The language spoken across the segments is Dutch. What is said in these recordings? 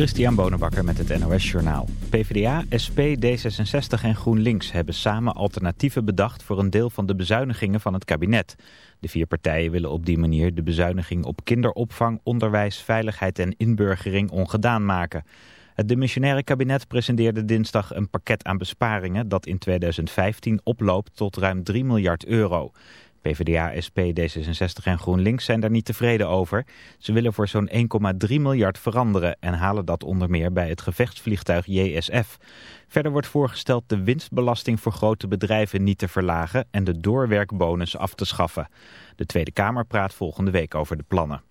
Christian Bonenbakker met het NOS Journaal. PvdA, SP, D66 en GroenLinks hebben samen alternatieven bedacht... voor een deel van de bezuinigingen van het kabinet. De vier partijen willen op die manier de bezuiniging op kinderopvang... onderwijs, veiligheid en inburgering ongedaan maken. Het demissionaire kabinet presenteerde dinsdag een pakket aan besparingen... dat in 2015 oploopt tot ruim 3 miljard euro... PvdA, SP, D66 en GroenLinks zijn daar niet tevreden over. Ze willen voor zo'n 1,3 miljard veranderen en halen dat onder meer bij het gevechtsvliegtuig JSF. Verder wordt voorgesteld de winstbelasting voor grote bedrijven niet te verlagen en de doorwerkbonus af te schaffen. De Tweede Kamer praat volgende week over de plannen.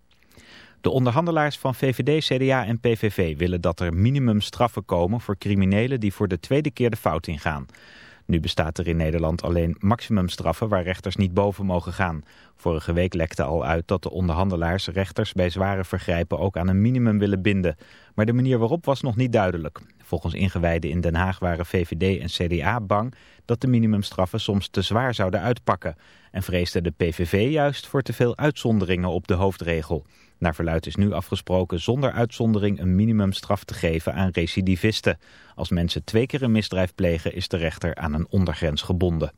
De onderhandelaars van VVD, CDA en PVV willen dat er minimumstraffen komen voor criminelen die voor de tweede keer de fout ingaan. Nu bestaat er in Nederland alleen maximumstraffen waar rechters niet boven mogen gaan. Vorige week lekte al uit dat de onderhandelaars rechters bij zware vergrijpen ook aan een minimum willen binden. Maar de manier waarop was nog niet duidelijk. Volgens ingewijden in Den Haag waren VVD en CDA bang dat de minimumstraffen soms te zwaar zouden uitpakken. En vreesde de PVV juist voor te veel uitzonderingen op de hoofdregel. Naar verluid is nu afgesproken zonder uitzondering een minimumstraf te geven aan recidivisten. Als mensen twee keer een misdrijf plegen is de rechter aan een ondergrens gebonden.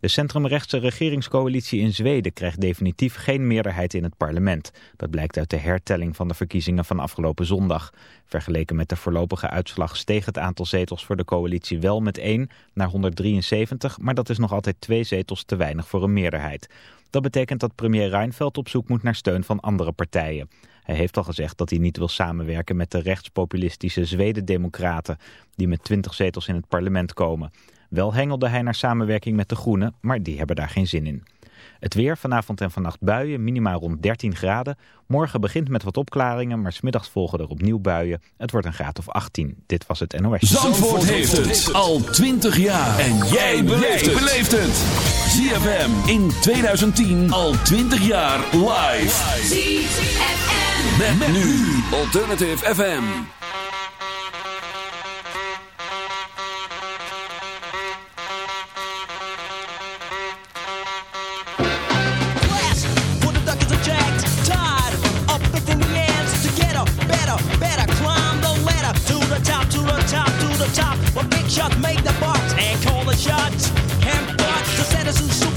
De centrumrechtse regeringscoalitie in Zweden krijgt definitief geen meerderheid in het parlement. Dat blijkt uit de hertelling van de verkiezingen van afgelopen zondag. Vergeleken met de voorlopige uitslag steeg het aantal zetels voor de coalitie wel met 1 naar 173, maar dat is nog altijd twee zetels te weinig voor een meerderheid. Dat betekent dat premier Reinfeldt op zoek moet naar steun van andere partijen. Hij heeft al gezegd dat hij niet wil samenwerken met de rechtspopulistische Zweden-democraten... die met 20 zetels in het parlement komen. Wel hengelde hij naar samenwerking met de Groenen, maar die hebben daar geen zin in. Het weer, vanavond en vannacht buien, minimaal rond 13 graden. Morgen begint met wat opklaringen, maar smiddags volgen er opnieuw buien. Het wordt een graad of 18. Dit was het NOS. Zandvoort heeft het al 20 jaar. En jij beleeft het. ZFM in 2010 al 20 jaar live. ZFM. Met, nu Alternative FM.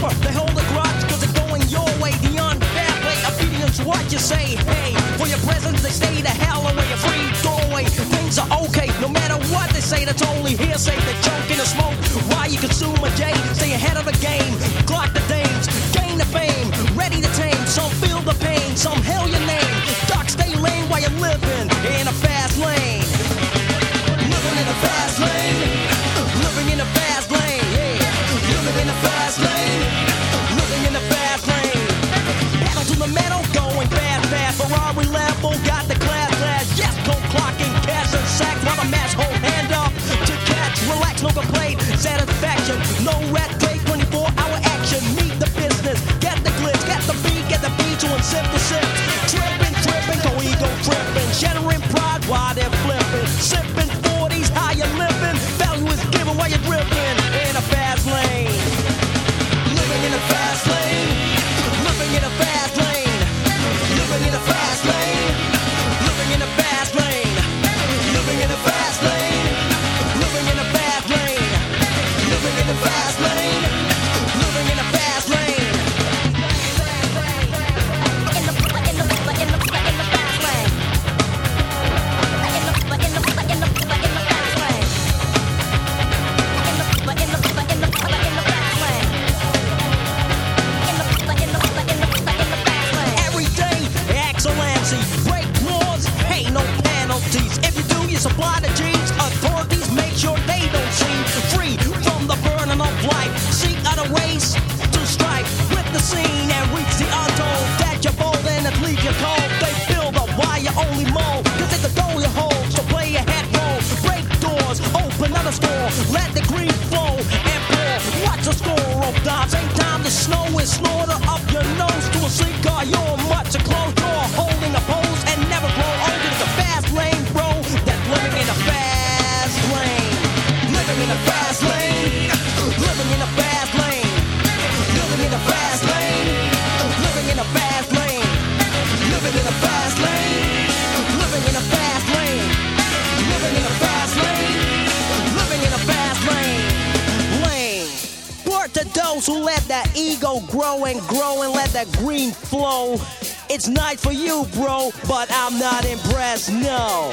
Super, they hold a grudge cause they're going your way. The unfair play, obedience, what you say. Hey, for your presence, they stay the hell away. A free doorway, things are okay. No matter what they say, that's only hearsay. The choke in the smoke, why you consume a J. Stay ahead of the game, clock the dames, gain the fame, ready to tame. Some feel the pain, some hail your name. Dark stay lane while you're living in a fast lane. Living in a fast lane. While they're flipping. Sipping 40s, how you living? Value is given while you're dripping in a fast lane. Living in a fast lane. Living in a fast it's night for you, bro, but I'm not impressed, no.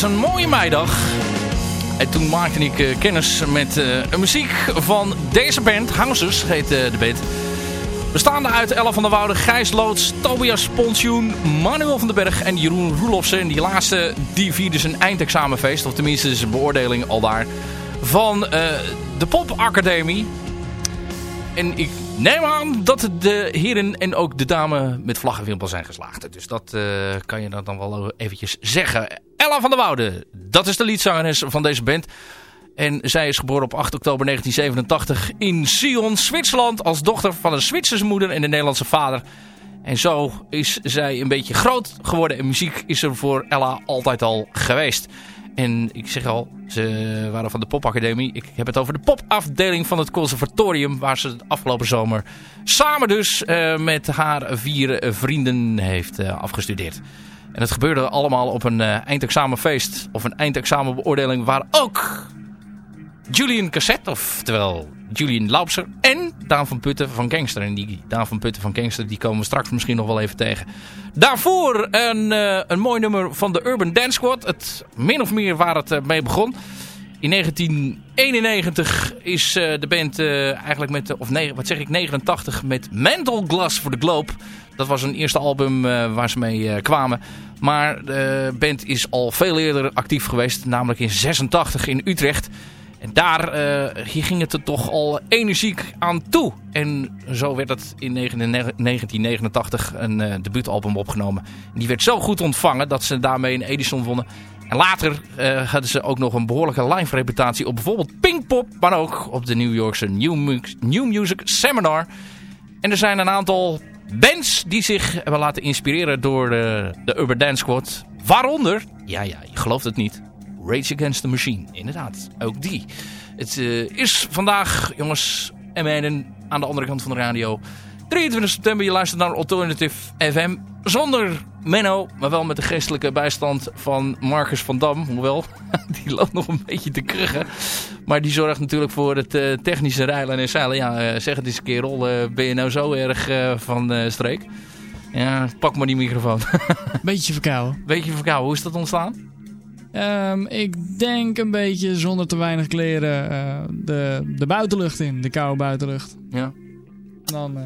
Was een mooie meidag. En toen maakte ik eh, kennis met eh, een muziek van deze band. Houses heet eh, de band. Bestaande uit Ella van der Woude, Gijs Loods, Tobias Pontjoen, Manuel van den Berg en Jeroen Roelofsen. En die laatste die vierde zijn eindexamenfeest. Of tenminste zijn beoordeling al daar. Van de Pop Academie. En ik neem aan dat de heren en ook de dame met vlaggenwimpel zijn geslaagd. Dus dat kan je dan wel eventjes zeggen. Ella van der Woude, dat is de liedzangeres van deze band. En zij is geboren op 8 oktober 1987 in Sion, Zwitserland. Als dochter van een Zwitserse moeder en een Nederlandse vader. En zo is zij een beetje groot geworden. En muziek is er voor Ella altijd al geweest. En ik zeg al, ze waren van de popacademie. Ik heb het over de popafdeling van het conservatorium. Waar ze afgelopen zomer samen dus eh, met haar vier vrienden heeft eh, afgestudeerd. En het gebeurde allemaal op een eh, eindexamenfeest. Of een eindexamenbeoordeling waar ook Julian Cassette, oftewel Julian Laupser en Daan van Putten van Gangster. En die Daan van Putten van Gangster, die komen we straks misschien nog wel even tegen. Daarvoor een, eh, een mooi nummer van de Urban Dance Squad. Het, min of meer waar het eh, mee begon. In 1991 is eh, de band eh, eigenlijk met, of wat zeg ik, 89 met Mental Glass voor de Globe. Dat was een eerste album eh, waar ze mee kwamen. Maar de band is al veel eerder actief geweest, namelijk in 86 in Utrecht. En daar hier ging het er toch al energiek aan toe. En zo werd het in 1989 een debuutalbum opgenomen. En die werd zo goed ontvangen dat ze daarmee een Edison wonnen. En later eh, hadden ze ook nog een behoorlijke live reputatie op bijvoorbeeld Pinkpop. Maar ook op de New Yorkse New, New Music Seminar. En er zijn een aantal bands die zich hebben laten inspireren door de, de Urban Dance Squad. Waaronder, ja ja, je gelooft het niet, Rage Against the Machine. Inderdaad, ook die. Het eh, is vandaag, jongens en meiden, aan de andere kant van de radio. 23 september, je luistert naar Alternative FM. Zonder Menno, maar wel met de geestelijke bijstand van Marcus van Dam. Hoewel, die loopt nog een beetje te kruggen. Maar die zorgt natuurlijk voor het eh, technische rijlen en zeilen. Ja, eh, zeg het eens kerel, eh, ben je nou zo erg van streek? Ja, pak maar die microfoon. Beetje verkouden. Beetje verkouden, hoe is dat ontstaan? Ehm, ik denk een beetje zonder te weinig kleren de, de buitenlucht in. De koude buitenlucht. Ja. Dan,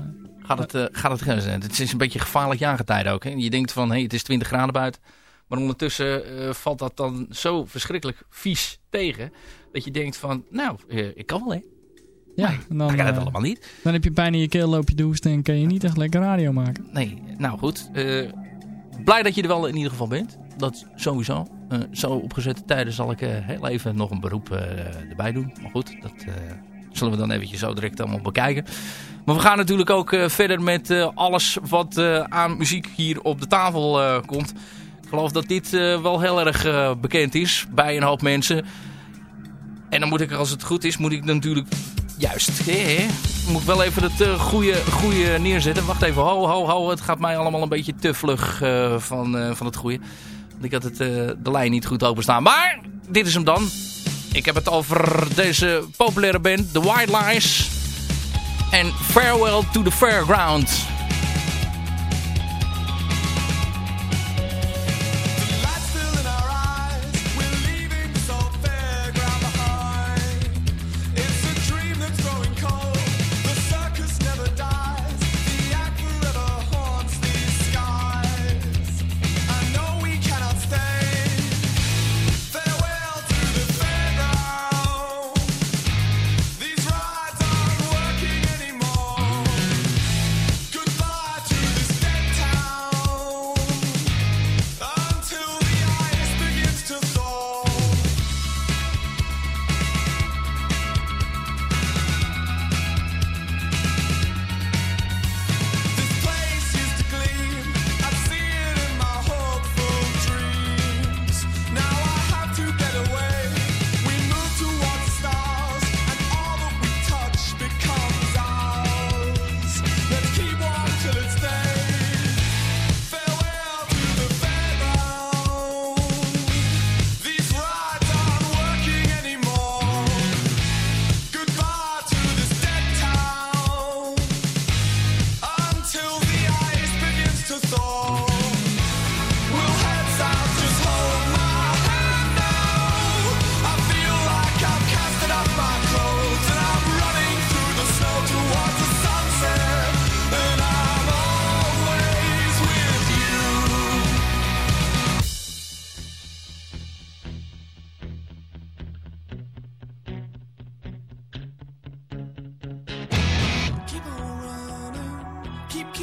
Gaat het, eh, gaat het? Het is een beetje gevaarlijk jaargetijde ook. Hè? Je denkt van, hey, het is 20 graden buiten. Maar ondertussen eh, valt dat dan zo verschrikkelijk vies tegen. Dat je denkt van, nou, eh, ik kan wel hè. ja, dan, Dan kan het allemaal niet. dan heb je pijn in je keel, loop je de hoest en kan je niet echt lekker radio maken. Nee, nou goed. blij dat je er wel in ieder geval bent. Dat sowieso. Zo opgezette tijden zal ik heel even nog een beroep erbij doen. Maar goed, dat zullen we dan eventjes zo direct allemaal bekijken. Maar we gaan natuurlijk ook eh, verder met eh, alles wat eh, aan muziek hier op de tafel komt. Ik geloof dat dit wel heel erg bekend is bij een hoop mensen. En dan moet ik, als het goed is, moet ik natuurlijk... Juist, hè, moet ik wel even het goede, goede neerzetten. Wacht even, ho, ho, ho. Het gaat mij allemaal een beetje te vlug van, van het goede. Want ik had het, de lijn niet goed openstaan. Maar, dit is hem dan. Ik heb het over deze populaire band, The White Lies. En Farewell to the Fairground.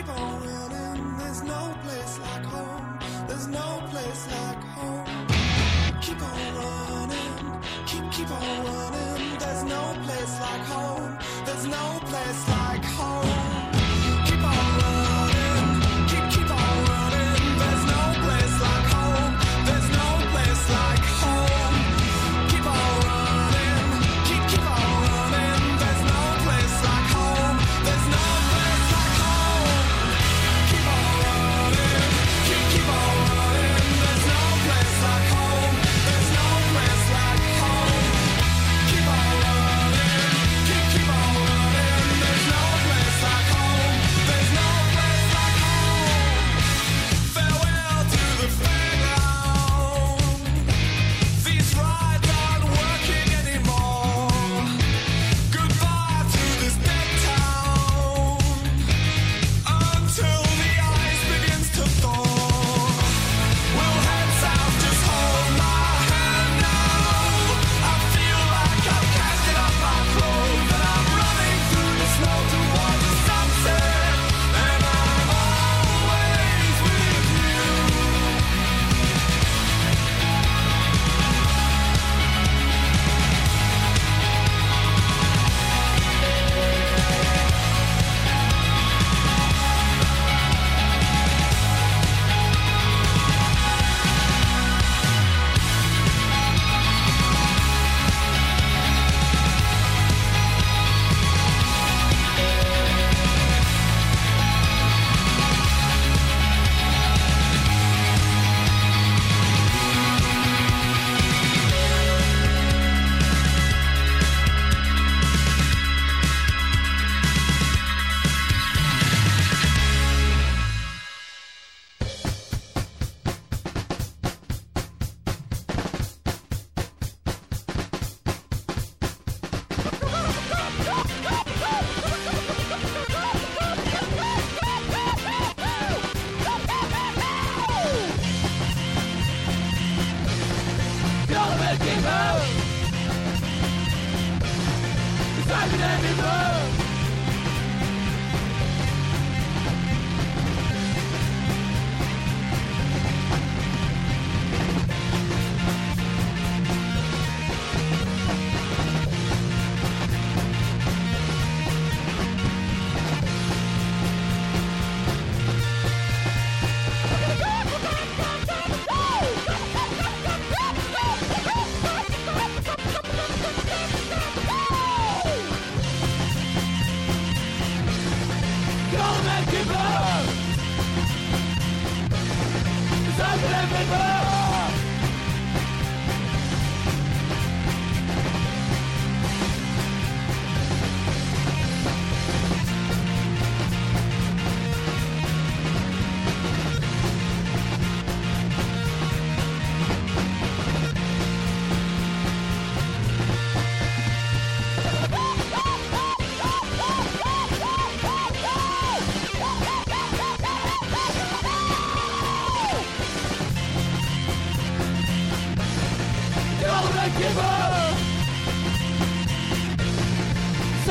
keep on running. There's no place like home. There's no place like home. Keep on running. Keep, keep on running. There's no place like home. There's no place like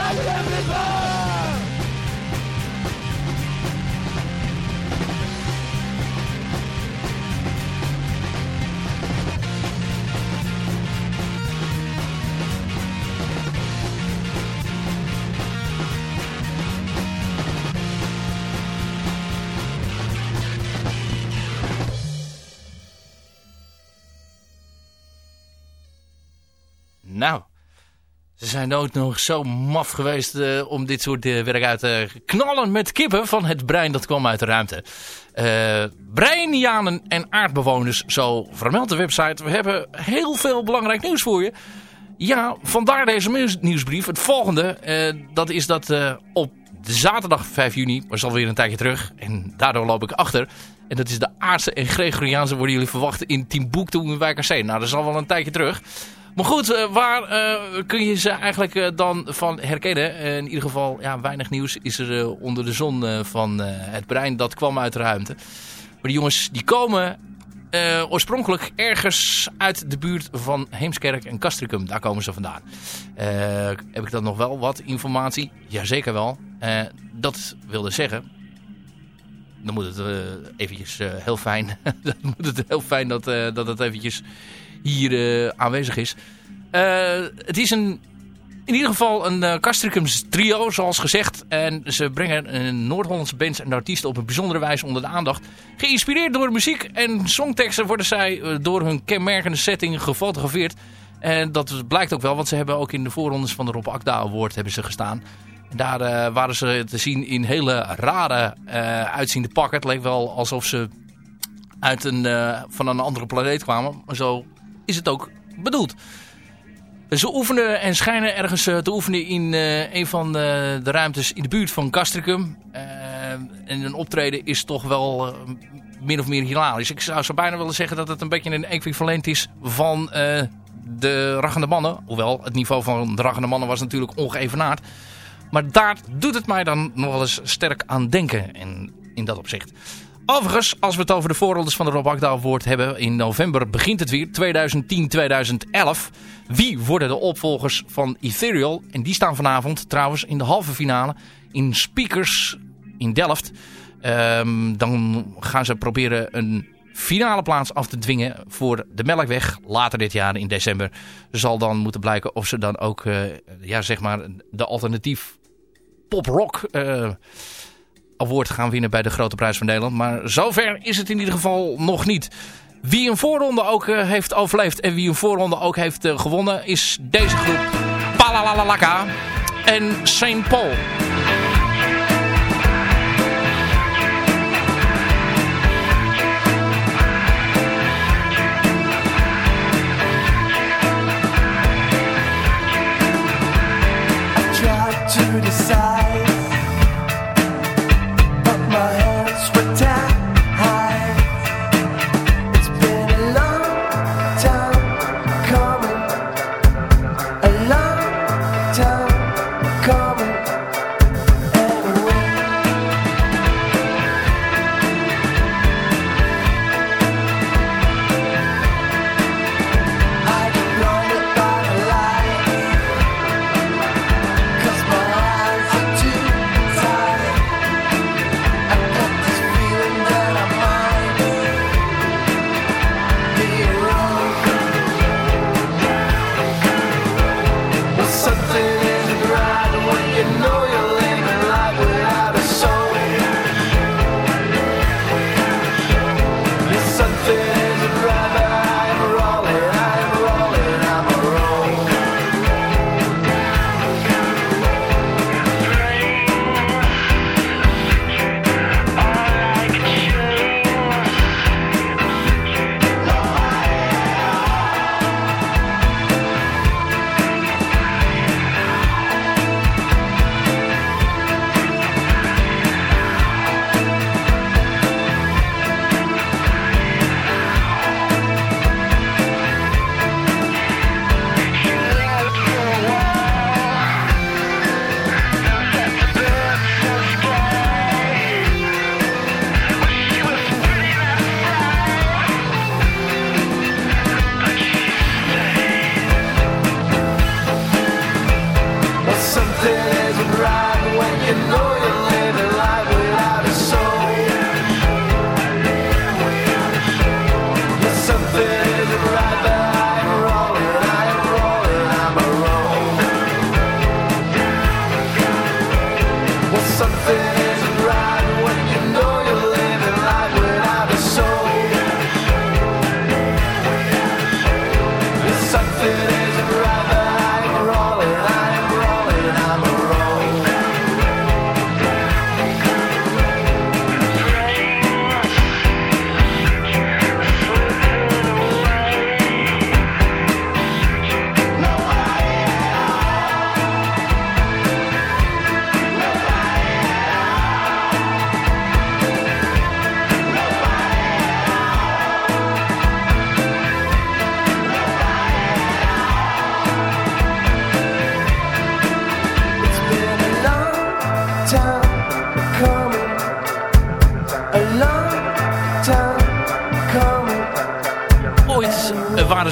Nou, ze zijn ook nog zo maf geweest eh, om dit soort eh, werk uit te knallen met kippen van het brein dat kwam uit de ruimte. Eh breinianen en aardbewoners, zo vermeldt de website. We hebben heel veel belangrijk nieuws voor je. Ja, vandaar deze nieuws- nieuwsbrief. Het volgende, dat is dat op zaterdag 5 juni, maar is alweer een tijdje terug. En daardoor loop ik achter. En dat is de aardse en Gregoriaanse worden jullie verwacht in Timbuktu in Wijk. Nou, dat is al wel een tijdje terug. Maar goed, eh, waar eh, kun je ze eigenlijk eh, dan van herkennen? In ieder geval, ja, weinig nieuws is er onder de zon van het brein. Dat kwam uit de ruimte. Maar die jongens, die komen oorspronkelijk ergens uit de buurt van Heemskerk en Castricum. Daar komen ze vandaan. Heb ik dan nog wel wat informatie? Jazeker wel. Dat wilde zeggen... Dan moet het eh, eventjes heel fijn... dan moet het heel fijn dat, dat het eventjes hier eh, aanwezig is. Eh, het is een, in ieder geval een eh Castricums trio, zoals gezegd. En ze brengen een Noord-Hollandse bands en artiesten op een bijzondere wijze onder de aandacht. Geïnspireerd door muziek en songteksten worden zij door hun kenmerkende setting gefotografeerd. En dat blijkt ook wel, want ze hebben ook in de voorrondes van de Rob Akda Award hebben ze gestaan. En daar waren ze te zien in hele rare uitziende pakken. Het leek wel alsof ze uit een, van een andere planeet kwamen. Zo is het ook bedoeld. Ze oefenen en schijnen ergens eh, te oefenen in eh, een van de, de ruimtes in de buurt van Castricum. Eh, en een optreden is toch wel eh, min of meer hilarisch. Ik zou zo bijna willen zeggen dat het een beetje een equivalent is van eh, de Raggende Mannen. Hoewel, het niveau van de Raggende Mannen was natuurlijk ongeëvenaard. Maar daar doet het mij dan nog wel eens sterk aan denken in, in dat opzicht. Overigens, als we het over de voorrondes van de Rob Award hebben... in november begint het weer, 2010-2011. Wie worden de opvolgers van Ethereal? En die staan vanavond trouwens in de halve finale in Speakers in Delft. Ehm, dan gaan ze proberen een finale plaats af te dwingen voor de Melkweg. Later dit jaar in december zal dan moeten blijken of ze dan ook eh, ja, zeg maar de alternatief pop-rock... eh, award gaan winnen bij de Grote Prijs van Nederland. Maar zover is het in ieder geval nog niet. Wie een voorronde ook eh, heeft overleefd en wie een voorronde ook heeft eh, gewonnen... is deze groep Palalalaka en St. Paul.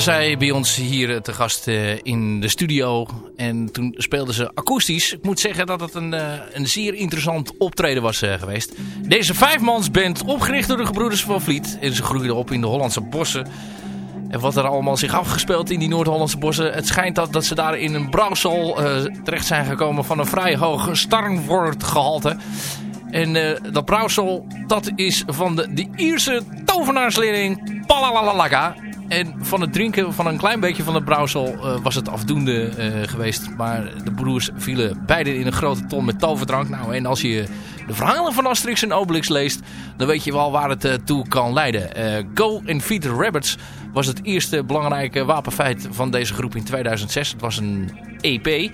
Zij bij ons hier eh, te gast eh, in de studio. En toen speelden ze akoestisch. Ik moet zeggen dat het een, eh, een zeer interessant optreden was geweest. Deze vijfmansband, opgericht door de gebroeders van Vliet. En ze groeiden op in de Hollandse bossen. En wat er allemaal zich afgespeeld in die Noord-Hollandse bossen. Het schijnt dat, dat ze daar in een brouwsel terecht zijn gekomen van een vrij hoog starnwoordgehalte. En dat brouwsel, dat is van de, de Ierse tovenaarsleerling Palalalalaga. En van het drinken van een klein beetje van het brouwsel eh, was het afdoende eh, geweest. Maar de broers vielen beide in een grote ton met toverdrank. Nou, en als je de verhalen van Asterix en Obelix leest, dan weet je wel waar het eh, toe kan leiden. Go and Feed the Rabbits was het eerste belangrijke wapenfeit van deze groep in 2006. Het was een EP.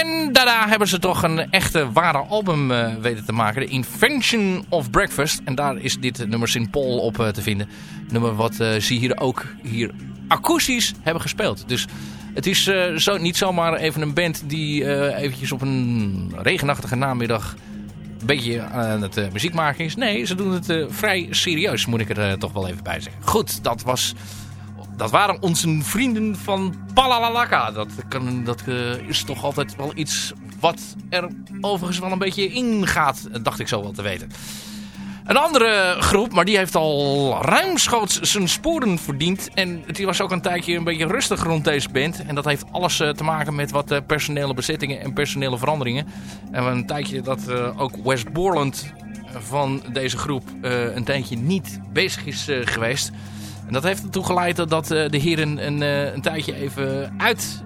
En daarna hebben ze toch een echte ware album eh, weten te maken. De Invention of Breakfast. En daar is dit nummer St. Paul op eh, te vinden. Nummer wat eh, ze hier ook hier akoestisch hebben gespeeld. Dus het is zo, niet zomaar even een band die eventjes op een regenachtige namiddag een beetje aan het muziek maken is. Nee, ze doen het vrij serieus, moet ik er toch wel even bij zeggen. Goed, dat was... Dat waren onze vrienden van Palalalaka. Dat, kan, dat eh, is toch altijd wel iets wat er overigens wel een beetje ingaat, dacht ik zo wel te weten. Een andere groep, maar die heeft al ruimschoots zijn sporen verdiend. En het was ook een tijdje een beetje rustig rond deze band. En dat heeft alles eh, te maken met wat eh, personele bezittingen en personele veranderingen. En een tijdje dat ook West Borland van deze groep een tijdje niet bezig is geweest. En dat heeft ertoe geleid dat- eh, de heren een, eh, een tijdje even uit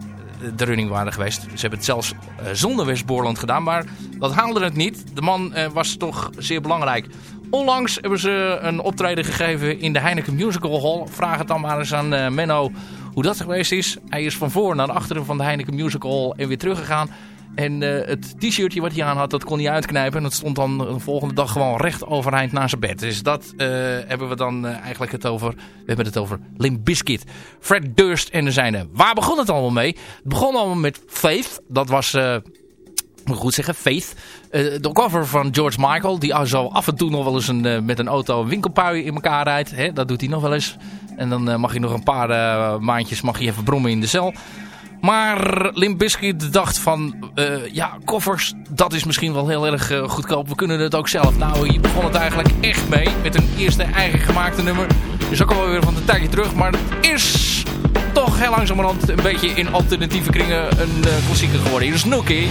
de running waren geweest. Ze hebben het zelfs eh, zonder West Borland gedaan, maar dat haalde het niet. De man was toch zeer belangrijk. Onlangs hebben ze een optreden gegeven in de Heineken Musical Hall. Vraag het dan maar eens aan Menno hoe dat geweest is. Hij is van voor naar achteren van de Heineken Musical Hall en weer teruggegaan. En eh, het t-shirtje wat hij aan had, dat kon hij uitknijpen. En dat stond dan de volgende dag gewoon recht overeind naar zijn bed. Dus dat eh, hebben we dan eh, eigenlijk het over. We hebben het over Limp Bizkit. Fred Durst en de zijne. Waar begon het allemaal mee? Het begon allemaal met Faith. Dat was... moet goed zeggen, Faith. De cover van George Michael, die zo af en toe nog wel eens een, met een auto een winkelpui in elkaar rijdt. Hè, dat doet hij nog wel eens. En dan mag je nog een paar maandjes mag je even brommen in de cel. Maar Limp Bizkit dacht van, eh, ja, koffers, dat is misschien wel heel erg eh, goedkoop. We kunnen het ook zelf. Nou, hier begon het eigenlijk echt mee. Met een eerste eigen gemaakte nummer. Is ook alweer van een tijdje terug. Maar het is toch heel langzamerhand een beetje in alternatieve kringen een eh, klassieker geworden. Hier is Nookie.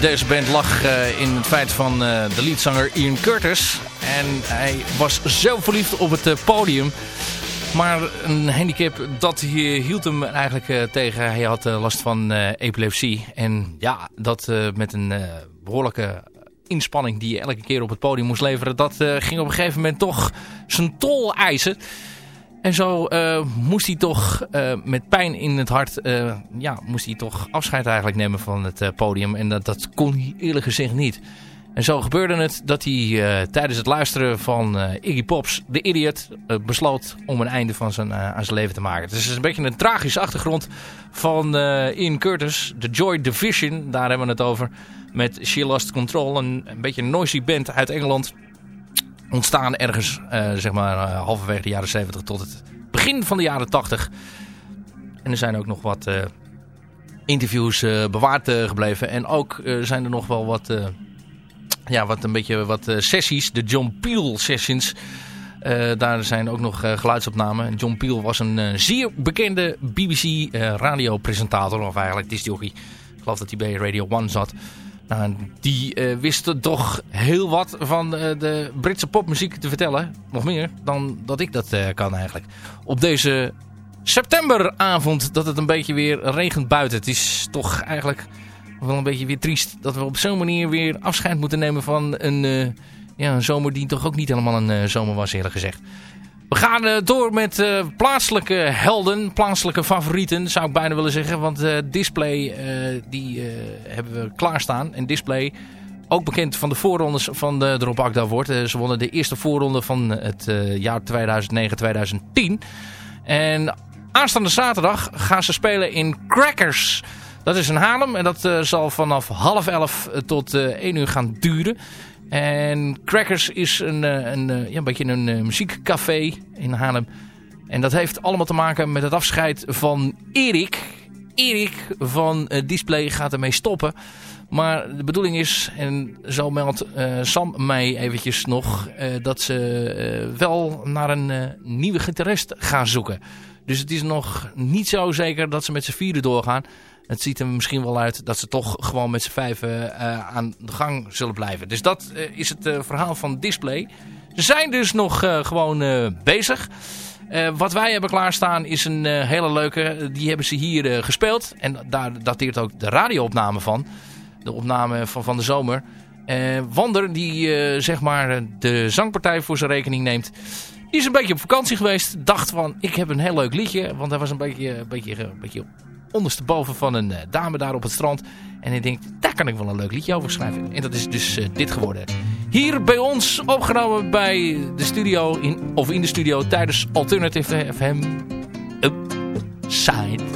Deze band lag eh, in het feit van eh, de leadzanger Ian Curtis. En hij was zo verliefd op het eh, podium. Maar een handicap, dat hi- hield hem eigenlijk eh, tegen. Hij had eh, last van eh, epilepsie. En ja, dat eh, met een eh, behoorlijke inspanning die je elke keer op het podium moest leveren... dat eh, ging op een gegeven moment toch zijn tol eisen. En zo eh, moest hij toch eh, met pijn in het hart, eh, ja, moest hij toch afscheid eigenlijk nemen van het podium. En dat, dat kon hij eerlijk gezegd niet. En zo gebeurde het dat hij tijdens het luisteren van Iggy Pop's The Idiot besloot om een einde van zijn, aan zijn leven te maken. Dus het is een beetje een tragische achtergrond van Ian Curtis. The Joy Division, daar hebben we het over. Met She Lost Control, een, een beetje een noisy band uit Engeland ontstaan ergens, eh, zeg maar, eh, halverwege de jaren 70 tot het begin van de jaren 80. En er zijn ook nog wat eh, interviews bewaard gebleven. En ook zijn er nog wel wat, ja, wat een beetje wat sessies, de John Peel sessions. Daar zijn ook nog geluidsopnamen. John Peel was een zeer bekende BBC radiopresentator, of eigenlijk discjockey. Ik geloof dat hij bij Radio 1 zat. Nou, die eh, wist toch heel wat van eh, de Britse popmuziek te vertellen. Nog meer dan dat ik dat eh, kan eigenlijk. Op deze septemberavond dat het een beetje weer regent buiten. Het is toch eigenlijk wel een beetje weer triest dat we op zo'n manier weer afscheid moeten nemen van een, ja, een zomer die toch ook niet helemaal een zomer was eerlijk gezegd. We gaan eh, door met eh, plaatselijke helden, plaatselijke favorieten zou ik bijna willen zeggen. Want eh, Display die hebben we klaarstaan. En Display, ook bekend van de voorrondes van de, Rob Akda wordt. Ze wonnen de eerste voorronde van het jaar 2009-2010. En aanstaande zaterdag gaan ze spelen in Crackers. Dat is in Haarlem en dat zal vanaf half elf tot 1 uur gaan duren. En Crackers is een, eh, een, eh, ja, een beetje een eh, muziekcafé in Haarlem. En dat heeft allemaal te maken met het afscheid van Erik. Erik van Display gaat ermee stoppen. Maar de bedoeling is, en zo meldt Sam mij eventjes nog, dat ze wel naar een nieuwe gitarist gaan zoeken. Dus het is nog niet zo zeker dat ze met z'n vieren doorgaan. Het ziet er misschien wel uit dat ze toch gewoon met z'n vijven eh, aan de gang zullen blijven. Dus dat eh, is het eh, verhaal van Display. Ze zijn dus nog gewoon bezig. Wat wij hebben klaarstaan is een hele leuke. Die hebben ze hier gespeeld. En daar dateert ook de radioopname van. De opname van, van de zomer. Wander, die zeg maar de zangpartij voor zijn rekening neemt. Die is een beetje op vakantie geweest. Dacht van, ik heb een heel leuk liedje. Want hij was een beetje, beetje, beetje ondersteboven van een eh, dame daar op het strand. En hij denkt, daar kan ik wel een leuk liedje over schrijven. En dat is dus eh, dit geworden. Hier bij ons opgenomen bij de studio, in, of in de studio tijdens Alternative FM Upside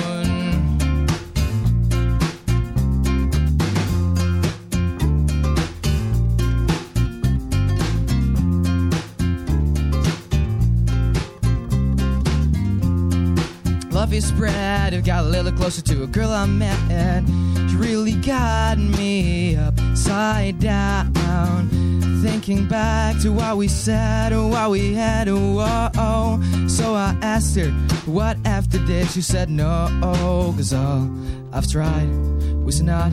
Love is spread. I got a little closer to a girl I met. She really got me upside down. Thinking back to what we said and what we had. Oh, oh. So I asked her, what after this? She said no, cause all I've tried was not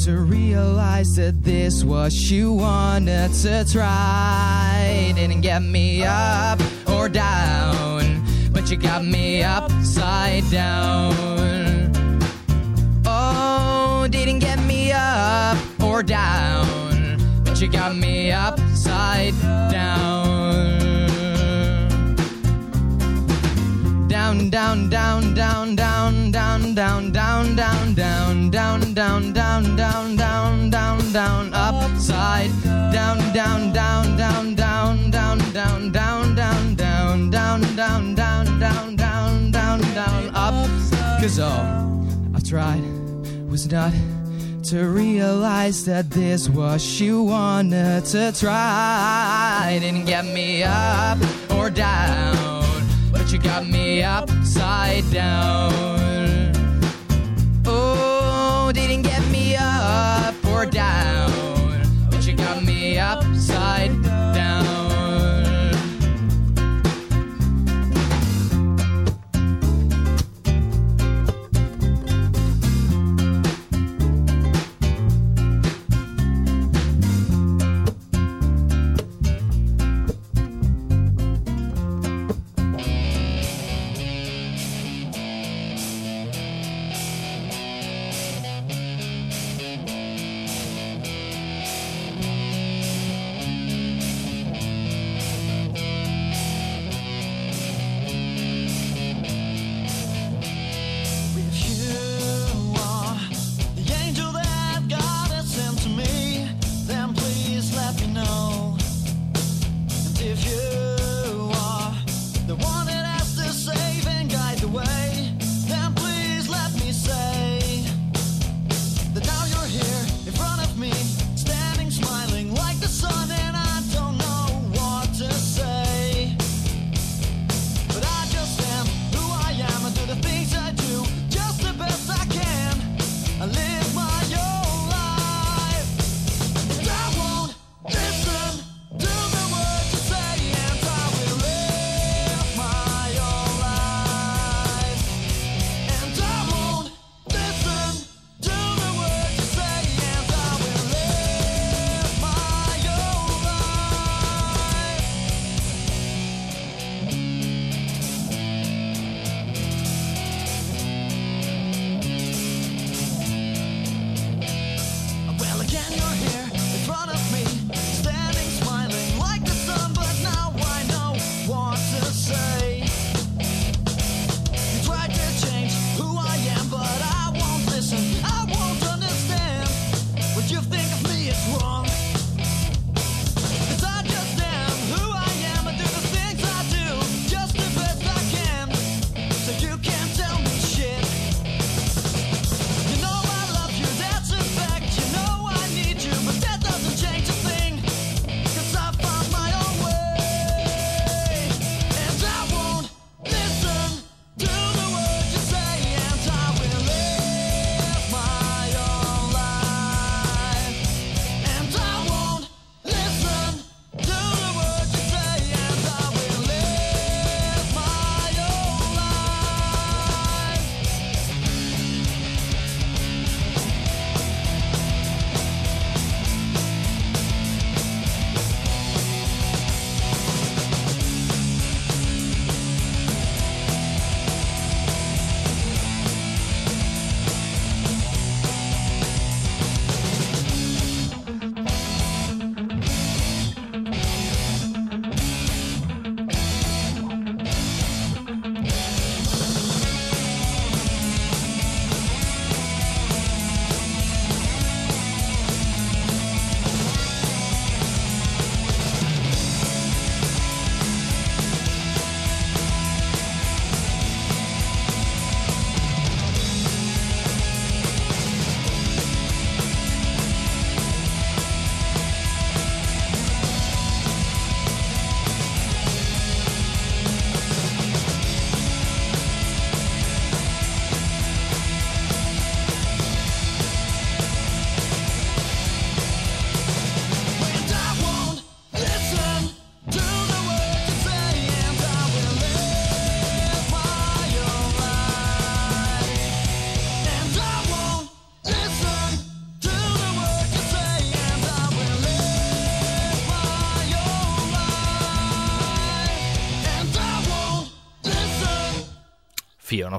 to realize that this was she wanted to try. Didn't get me up or you got me upside down. Oh, didn't get me up or down, but you got me upside down. Down, down, down, down, down, down, down, down, down, down, down, down, down, down, down, down, down, upside down, down, down, down, down, down, down, down, down, down, down, down, down, down, down, up. Cause all I've tried was not to realize that this was you wanted to try. Didn't get me up or down, but you got me upside down. Oh, didn't get me up or down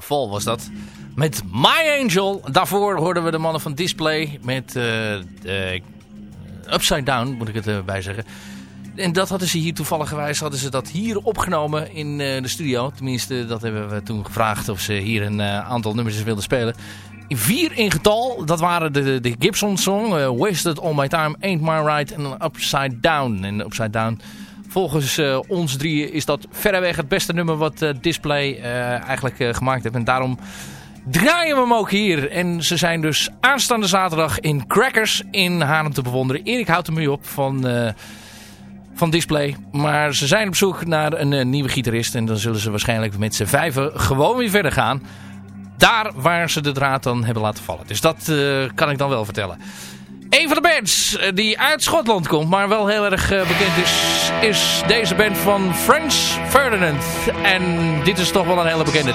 Fiona Fall was dat. Met My Angel. Daarvoor hoorden we de mannen van Display met eh, eh, Upside Down, moet ik het erbij zeggen. En dat hadden ze hier toevallig gewijs, hadden ze dat hier opgenomen in eh, de studio. Tenminste, dat hebben we toen gevraagd of ze hier een eh, aantal nummers wilden spelen. Vier in getal, dat waren de, de Gibson song, eh, Wasted All My Time, Ain't My Right en Upside Down. En Upside Down, volgens eh, ons drieën is dat verreweg het beste nummer wat eh, Display eh, eigenlijk gemaakt heeft. En daarom draaien we hem ook hier. En ze zijn dus aanstaande zaterdag in Crackers in Haarlem te bewonderen. Erik houdt er mee op van, van Display. Maar ze zijn op zoek naar een nieuwe gitarist. En dan zullen ze waarschijnlijk met z'n vijven gewoon weer verder gaan. Daar waar ze de draad dan hebben laten vallen. Dus dat kan ik dan wel vertellen. Een van de bands eh, die uit Schotland komt, maar wel heel erg eh, bekend is, is deze band van French Ferdinand. En dit is toch wel een hele bekende.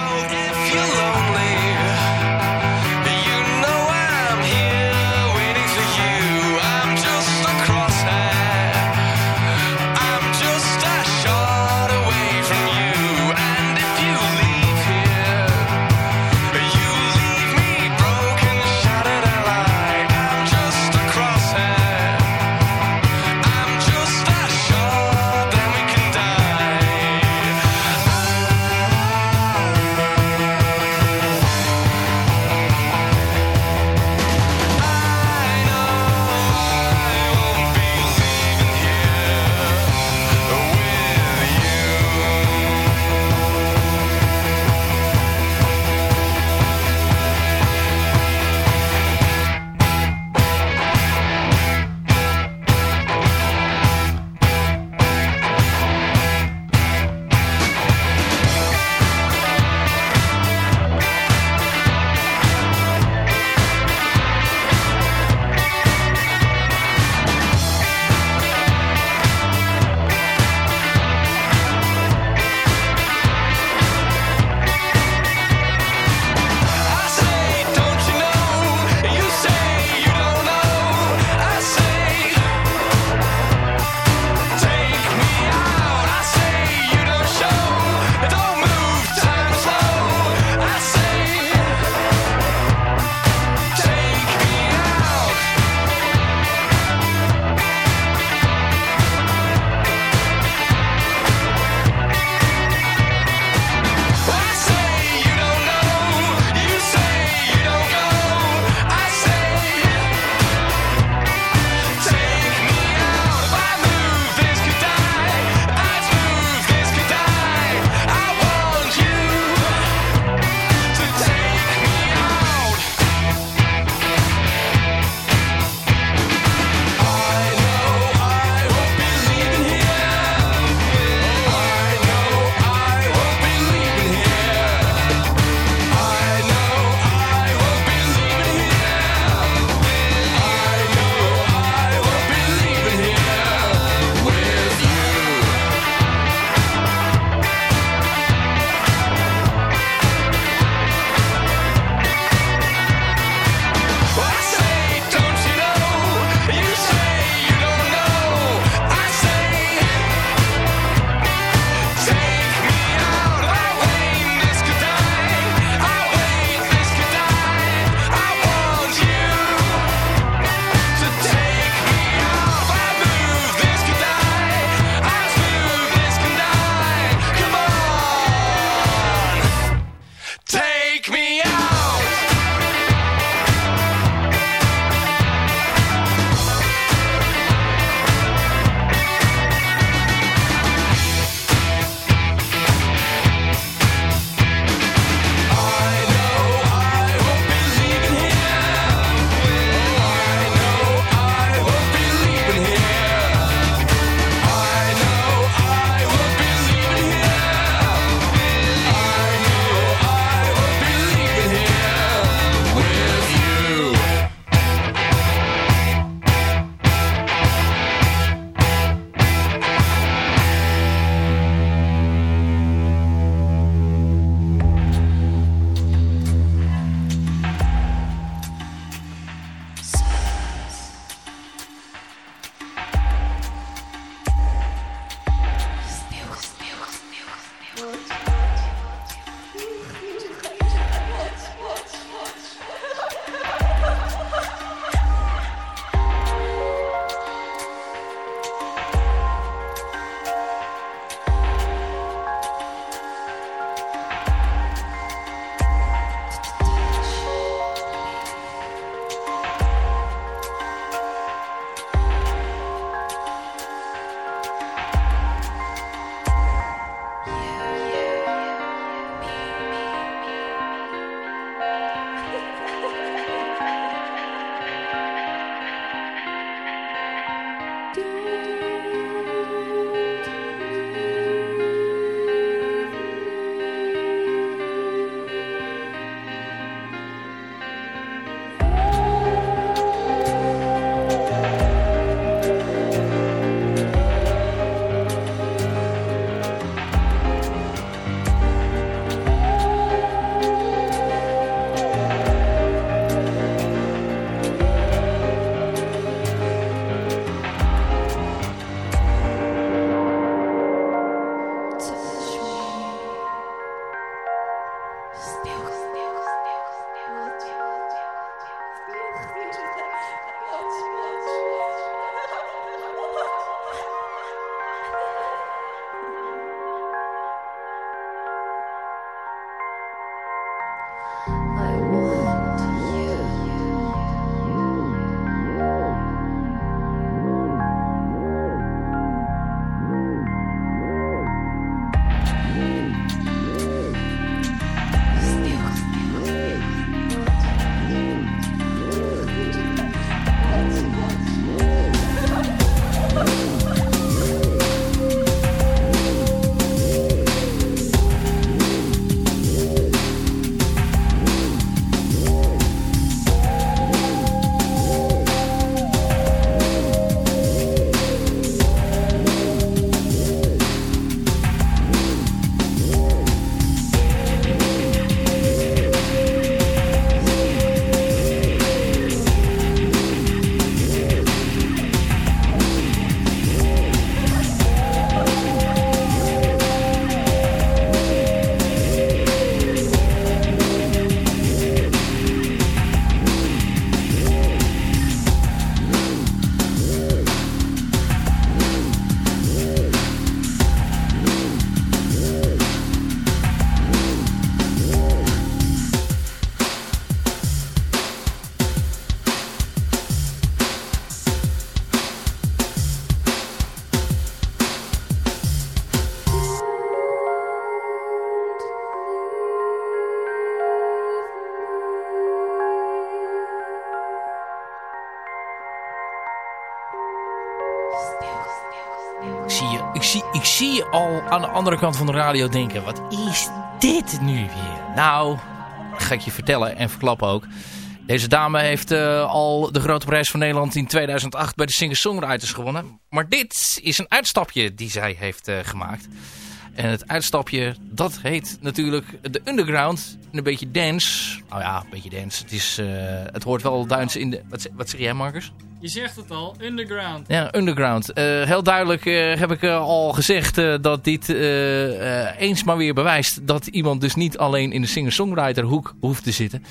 Al aan de andere kant van de radio denken... wat is dit nu weer? Nou, ga ik je vertellen en verklappen ook. Deze dame heeft eh, al de Grote Prijs van Nederland in 2008 bij de Singer-Songwriters gewonnen. Maar dit is een uitstapje die zij heeft eh, gemaakt. En het uitstapje, dat heet natuurlijk de Underground. En een beetje dance. Nou ja, een beetje dance. Het, is, eh, het hoort wel Duits in de... Wat, wat zeg jij, Marcus? Je zegt het al, underground. Ja, Underground. Eh, heel duidelijk eh, heb ik eh, al gezegd dat dit eens maar weer bewijst... dat iemand dus niet alleen in de singer-songwriter hoek hoeft te zitten.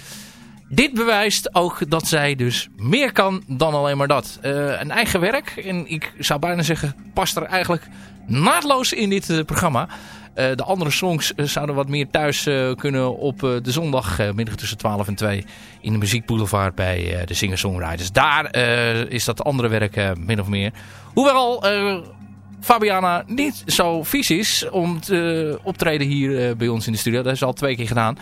Dit bewijst ook dat zij dus meer kan dan alleen maar dat. Een eigen werk, en ik zou bijna zeggen, past er eigenlijk naadloos in dit programma. Eh, de andere songs eh, zouden wat meer thuis eh, kunnen op de zondagmiddag tussen 12 en 2 in de muziekboulevard bij de singer-songwriters. Daar is dat andere werk min of meer. Hoewel Fabiana niet zo vies is om te optreden hier bij ons in de studio. Dat is al twee keer gedaan.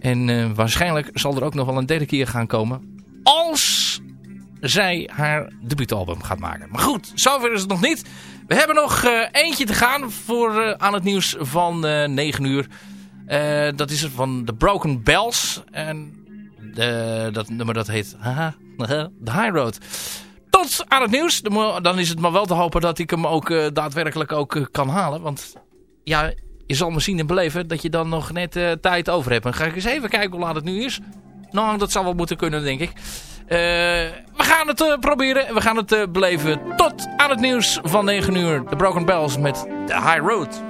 En waarschijnlijk zal er ook nog wel een derde keer gaan komen. Als zij haar debuutalbum gaat maken. Maar goed, zover is het nog niet. We hebben nog eh, eentje te gaan voor eh, aan het nieuws van eh 9 uur. Dat is van The Broken Bells. En dat nummer dat heet haha, The High Road. Tot aan het nieuws. Dan is het maar wel te hopen dat ik hem ook daadwerkelijk ook kan halen. Want ja, je zal me zien en beleven dat je dan nog net tijd over hebt. Dan ga ik eens even kijken hoe laat het nu is. Nou, dat zal wel moeten kunnen, denk ik. Eh, we gaan het eh, proberen en we gaan het eh, beleven tot aan het nieuws van 9 uur. The Broken Bells met The High Road.